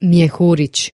Mjehurić